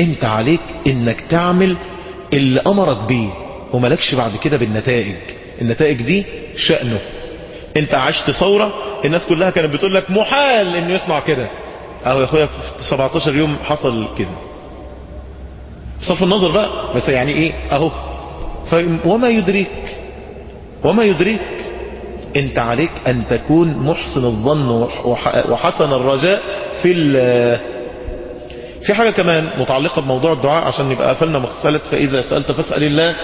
انت عليك انك تعمل اللي امرك بيه وملكش بعد كده بالنتائج. النتائج دي شأنه. انت عشت ثورة الناس كلها كانت بتقول لك محال إنه يصنع كده. أهو يا أخويا في 17 يوم حصل كده. بصرف النظر بقى. بس يعني إيه؟ أهو. وما يدريك. وما يدريك. انت عليك أن تكون محسن الظن وحسن الرجاء في في حاجة كمان متعلقة بموضوع الدعاء عشان نبقى قفلنا مسألة فإذا سألت فاسأل الله.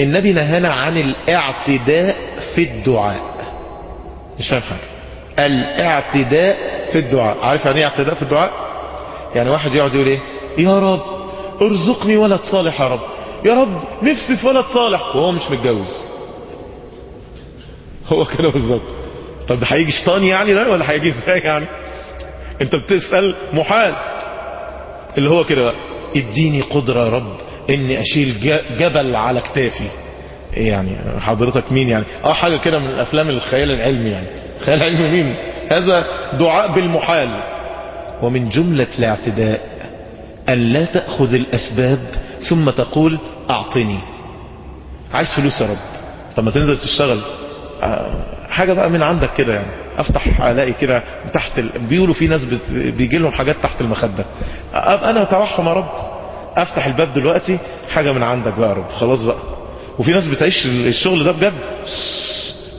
النبي نهانا عن الاعتداء في الدعاء. مش فاهم حاجة. الاعتداء في الدعاء. عارف يعني إيه اعتداء في الدعاء؟ يعني واحد يقعد يقول إيه؟ يا رب ارزقني ولد صالح يا رب. يا رب نفسي في ولد صالح. وهو مش متجوز. هو كده بالظبط. طب ده هيجي شيطان يعني ده ولا هيجي إزاي يعني؟ أنت بتسأل محال. اللي هو كده بقى اديني قدرة يا رب إني أشيل جبل على كتافي. إيه يعني؟ حضرتك مين يعني؟ آه حاجة كده من الأفلام الخيال العلمي يعني. خيال علمي مين؟ هذا دعاء بالمحال. ومن جملة الاعتداء أن لا تأخذ الأسباب ثم تقول أعطني. عايز فلوس يا رب. طب ما تنزل تشتغل. حاجة بقى من عندك كده يعني. افتح الاقي كده تحت. بيقولوا في ناس. بيجي لهم حاجات تحت المخدة. ابقى أنا اتوحم يا رب. أفتح الباب دلوقتي حاجة من عندك بقى يا رب. خلاص بقى. وفي ناس بتعيش الشغل ده بجد.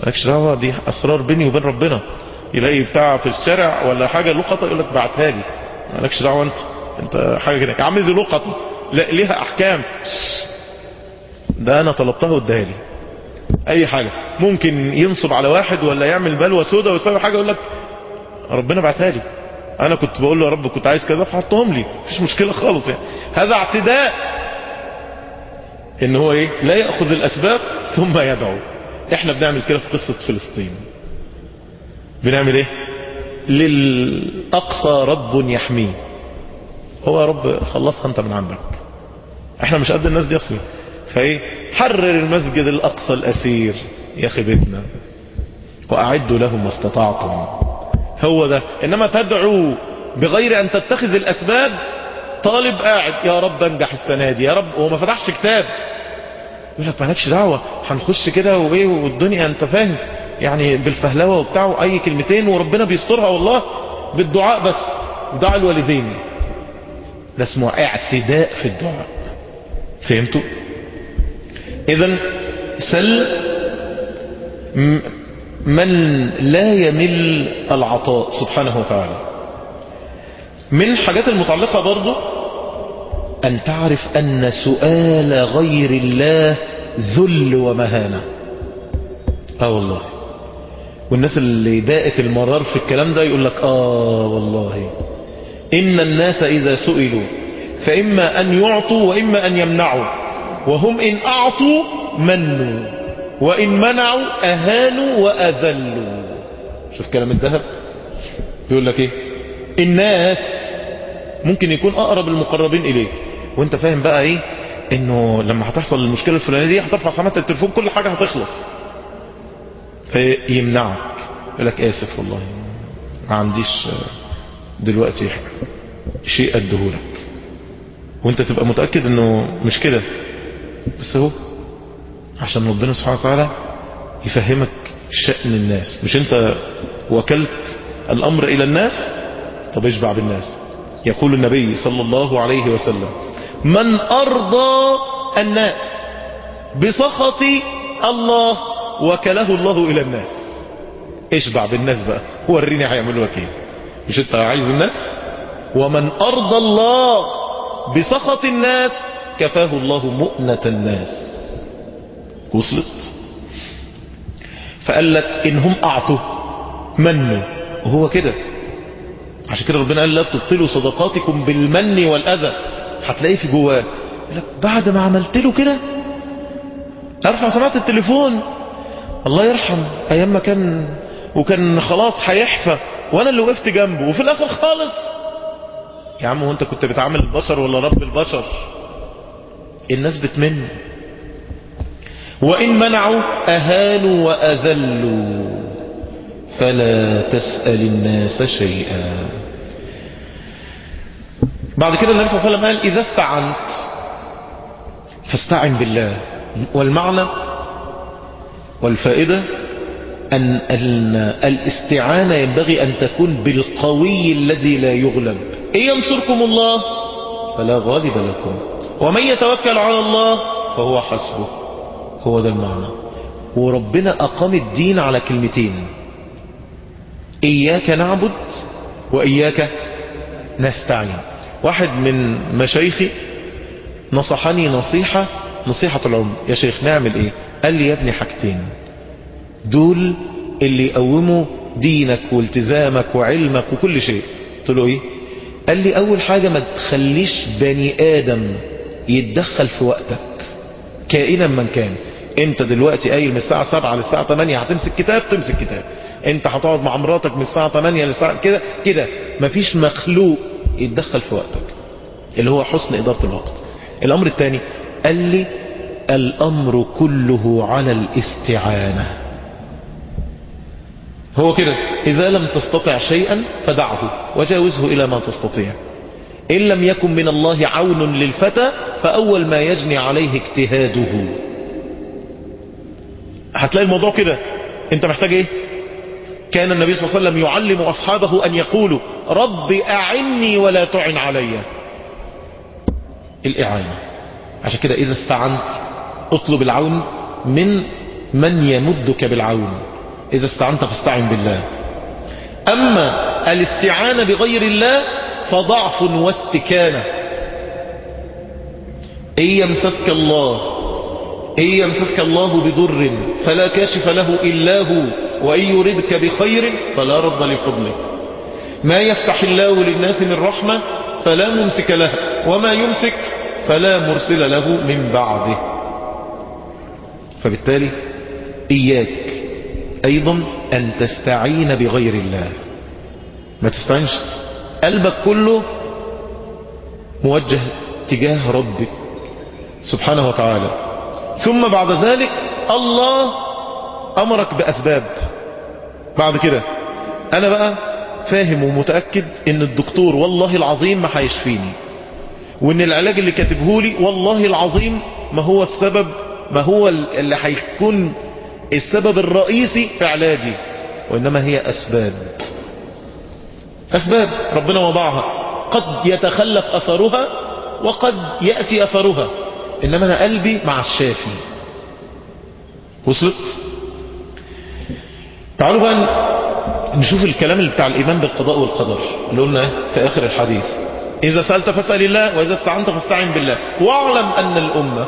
مالكش دعوة دي أسرار بيني وبين ربنا. يلاقي بتاع في الشارع ولا حاجة لقطة يقول لك بعتها لي. مالكش دعوة أنت. أنت حاجة كده. يا عم دي لقطة لا ليها أحكام. ده أنا طلبتها واداها لي. أي حاجة. ممكن ينصب على واحد ولا يعمل بلوى سودة ويسوي حاجة يقول لك ربنا بعتها لي. أنا كنت بقول له يا رب كنت عايز كذا فحطهم لي. مفيش مشكلة خالص يعني. هذا اعتداء إن هو إيه؟ لا يأخذ الأسباب ثم يدعو. إحنا بنعمل كده في قصة فلسطين. بنعمل إيه؟ للأقصى رب يحميه. هو يا رب خلصها أنت من عندك. إحنا مش قد الناس دي أصلا. فايه؟ حرر المسجد الأقصى الأسير. يا أخي بيتنا وأعدوا لهم ما استطعتم. هو ده. إنما تدعو بغير أن تتخذ الأسباب طالب قاعد يا رب أنجح السنة دي يا رب. هو ما فتحش كتاب. يقول لك مالكش دعوة هنخش كده وإيه والدنيا أنت فاهم. يعني بالفهلوة وبتاعه اي كلمتين وربنا بيسترها والله. بالدعاء بس. دعاء الوالدين. ده اسمه اعتداء في الدعاء. فهمتوا؟ اذا سل من لا يمل العطاء سبحانه وتعالى. من الحاجات المتعلقة برضو أن تعرف أن سؤال غير الله ذل ومهانة آه والله. والناس اللي داءت المرار في الكلام ده يقول لك آه والله. إن الناس إذا سئلوا فإما أن يعطوا وإما أن يمنعوا. وهم إن أعطوا منوا وإن منعوا أهانوا وأذلوا. شوف كلام الذهب. بيقول لك إيه؟ الناس ممكن يكون أقرب المقربين إليك. وأنت فاهم بقى إيه؟ إنه لما هتحصل المشكلة الفلانية دي هترفع سماعة التليفون كل حاجة هتخلص. فيمنعك. يقول لك آسف والله. ما عنديش دلوقتي شيء أدهولك وأنت تبقى متأكد إنه مش كده. بس هو عشان ربنا سبحانه وتعالى يفهمك شأن الناس. مش انت وكلت الأمر إلى الناس؟ طب اشبع بالناس. يقول النبي صلى الله عليه وسلم من أرضى الناس بسخط الله وكله الله إلى الناس. اشبع بالناس بقى. وريني هيعملوا لك إيه. مش انت عايز الناس؟ ومن أرضى الله بسخط الناس كفاه الله مؤنة الناس. وصلت. فقال لك انهم أعطوا منوا. وهو كده. عشان كده ربنا قال لا تبطلوا صدقاتكم بالمن والأذى. هتلاقيه في جواه. لك بعد ما عملت له كده أرفع سماعه التليفون. الله يرحم أيام ما كان وكان خلاص هيحفى وأنا اللي وقفت جنبه. وفي الآخر خالص. يا عم هو أنت كنت بتعامل البشر ولا رب البشر؟ الناس بتمن. وإن منعوا أهانوا وأذلوا. فلا تسأل الناس شيئا. بعد كده النبي صلى الله عليه وسلم قال إذا استعنت فاستعن بالله. والمعنى والفائدة أن الاستعانة ينبغي أن تكون بالقوي الذي لا يغلب. إن ينصركم الله فلا غالب لكم. ومن يتوكل على الله فهو حسبه. هو ده المعنى. وربنا أقام الدين على كلمتين. إياك نعبد وإياك نستعين. واحد من مشايخي نصحني نصيحة نصيحة العمر يا شيخ نعمل إيه؟ قال لي يا ابني حاجتين. دول اللي يقوموا دينك والتزامك وعلمك وكل شيء. قلت له إيه؟ قال لي أول حاجة ما تخليش بني آدم يتدخل في وقتك. كائنا من كان. انت دلوقتي قايل من الساعة 7 للساعة 8 هتمسك كتاب تمسك كتاب. انت هتقعد مع مراتك من الساعة 8 للساعة كده كده. مفيش مخلوق يتدخل في وقتك. اللي هو حسن إدارة الوقت. الأمر الثاني قال لي الأمر كله على الاستعانة. هو كده. إذا لم تستطع شيئا فدعه وجاوزه إلى ما تستطيع. إن لم يكن من الله عون للفتى فأول ما يجني عليه اجتهاده. هتلاقي الموضوع كده. انت محتاج إيه؟ كان النبي صلى الله عليه وسلم يعلم أصحابه أن يقولوا رب أعني ولا تعن علي. الإعانة. عشان كده إذا استعنت اطلب العون من من يمدك بالعون. إذا استعنت فاستعن بالله. أما الاستعانة بغير الله فضعف واستكانة. إن يمسسك الله إن يمسسك الله بضر فلا كاشف له إلا هو وإن يردك بخير فلا رد لفضله. ما يفتح الله للناس من رحمة فلا ممسك له وما يمسك فلا مرسل له من بعده. فبالتالي إياك أيضا أن تستعين بغير الله. ما تستعنش قلبك كله موجه تجاه ربك سبحانه وتعالى. ثم بعد ذلك الله أمرك بأسباب. بعد كده أنا بقى فاهم ومتأكد إن الدكتور والله العظيم ما هيشفيني وإن العلاج اللي كاتبه لي والله العظيم ما هو السبب ما هو اللي هيكون السبب الرئيسي في علاجي وإنما هي أسباب. أسباب ربنا وضعها. قد يتخلف أثرها وقد يأتي أثرها. إنما أنا قلبي مع الشافي. وصلت؟ تعالوا بقى نشوف الكلام اللي بتاع الإيمان بالقضاء والقدر. اللي قلنا في آخر الحديث. إذا سألت فاسأل الله وإذا استعنت فاستعن بالله. واعلم أن الأمة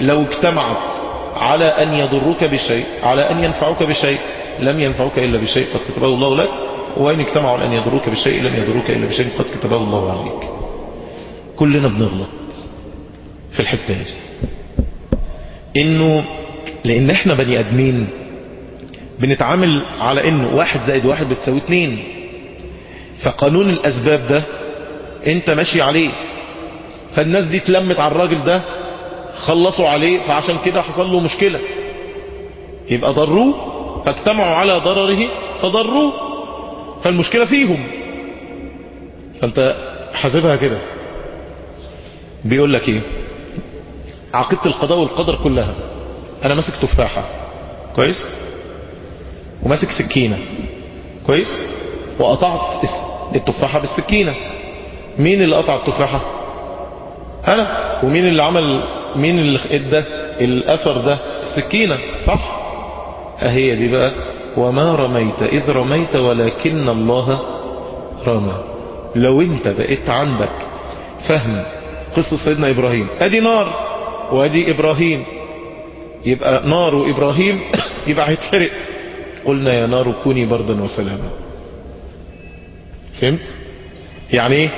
لو اجتمعت على أن يضروك بشيء على أن ينفعوك بشيء لم ينفعوك إلا بشيء. قد كتبه الله لك. وإن اجتمعوا على أن يضروك بشيء لم يضروك إلا بشيء قد كتبه الله عليك. كلنا بنغلط في الحتة دي. إنه لأن إحنا بني أدمين بنتعامل على إنه واحد زائد واحد بتساوي اتنين. فقانون الأسباب ده أنت ماشي عليه. فالناس دي اتلمت على الراجل ده خلصوا عليه فعشان كده حصل له مشكلة. يبقى ضروه فاجتمعوا على ضرره فضروه. فالمشكلة فيهم. فأنت حاسبها كده. بيقول لك إيه؟ عقيدة القضاء والقدر كلها. أنا ماسك تفاحة. كويس؟ وماسك سكينة. كويس؟ وقطعت التفاحة بالسكينة. مين اللي قطع التفاحة؟ أنا. ومين اللي عمل مين اللي ادى الأثر ده؟ السكينة. صح؟ أهي دي بقى وما رميت اذ رميت ولكن الله رمى. لو انت بقيت عندك فهم قصة سيدنا إبراهيم. ادي نار وادي إبراهيم. يبقى نار وإبراهيم يبقى هيتحرق. قلنا يا نار كوني بردا وسلاما. فهمت؟ يعني إيه؟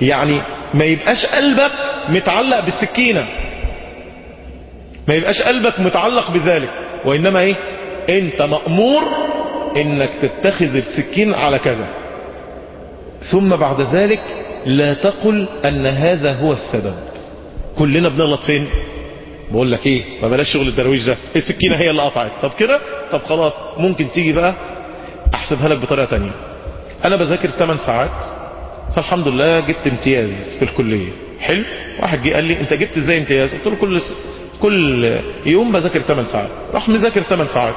يعني ما يبقاش قلبك متعلق بالسكينة. ما يبقاش قلبك متعلق بذلك. وإنما إيه؟ انت مأمور انك تتخذ السكين على كذا. ثم بعد ذلك لا تقل ان هذا هو السبب. كلنا بنغلط فين؟ بقول لك إيه؟ ما بلاش شغل الدرويش ده. السكينة هي اللي قطعت. طب كده؟ طب خلاص. ممكن تيجي بقى احسبها لك بطريقة تانية. أنا بذاكر 8 ساعات فالحمد لله جبت امتياز في الكلية. حلو. واحد جه قال لي انت جبت إزاي امتياز؟ قلت له كل. كل يوم بذاكر 8 ساعات. راح مذاكر 8 ساعات.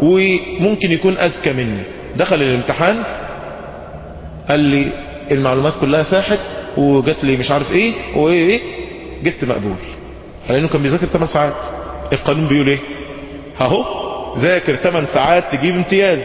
وممكن يكون أذكى مني. دخل الامتحان قال لي المعلومات كلها ساحت وجات لي مش عارف إيه وايه إيه جبت مقبول. لأنه كان بيذاكر 8 ساعات. القانون بيقول إيه؟ أهو ذاكر 8 ساعات تجيب امتياز.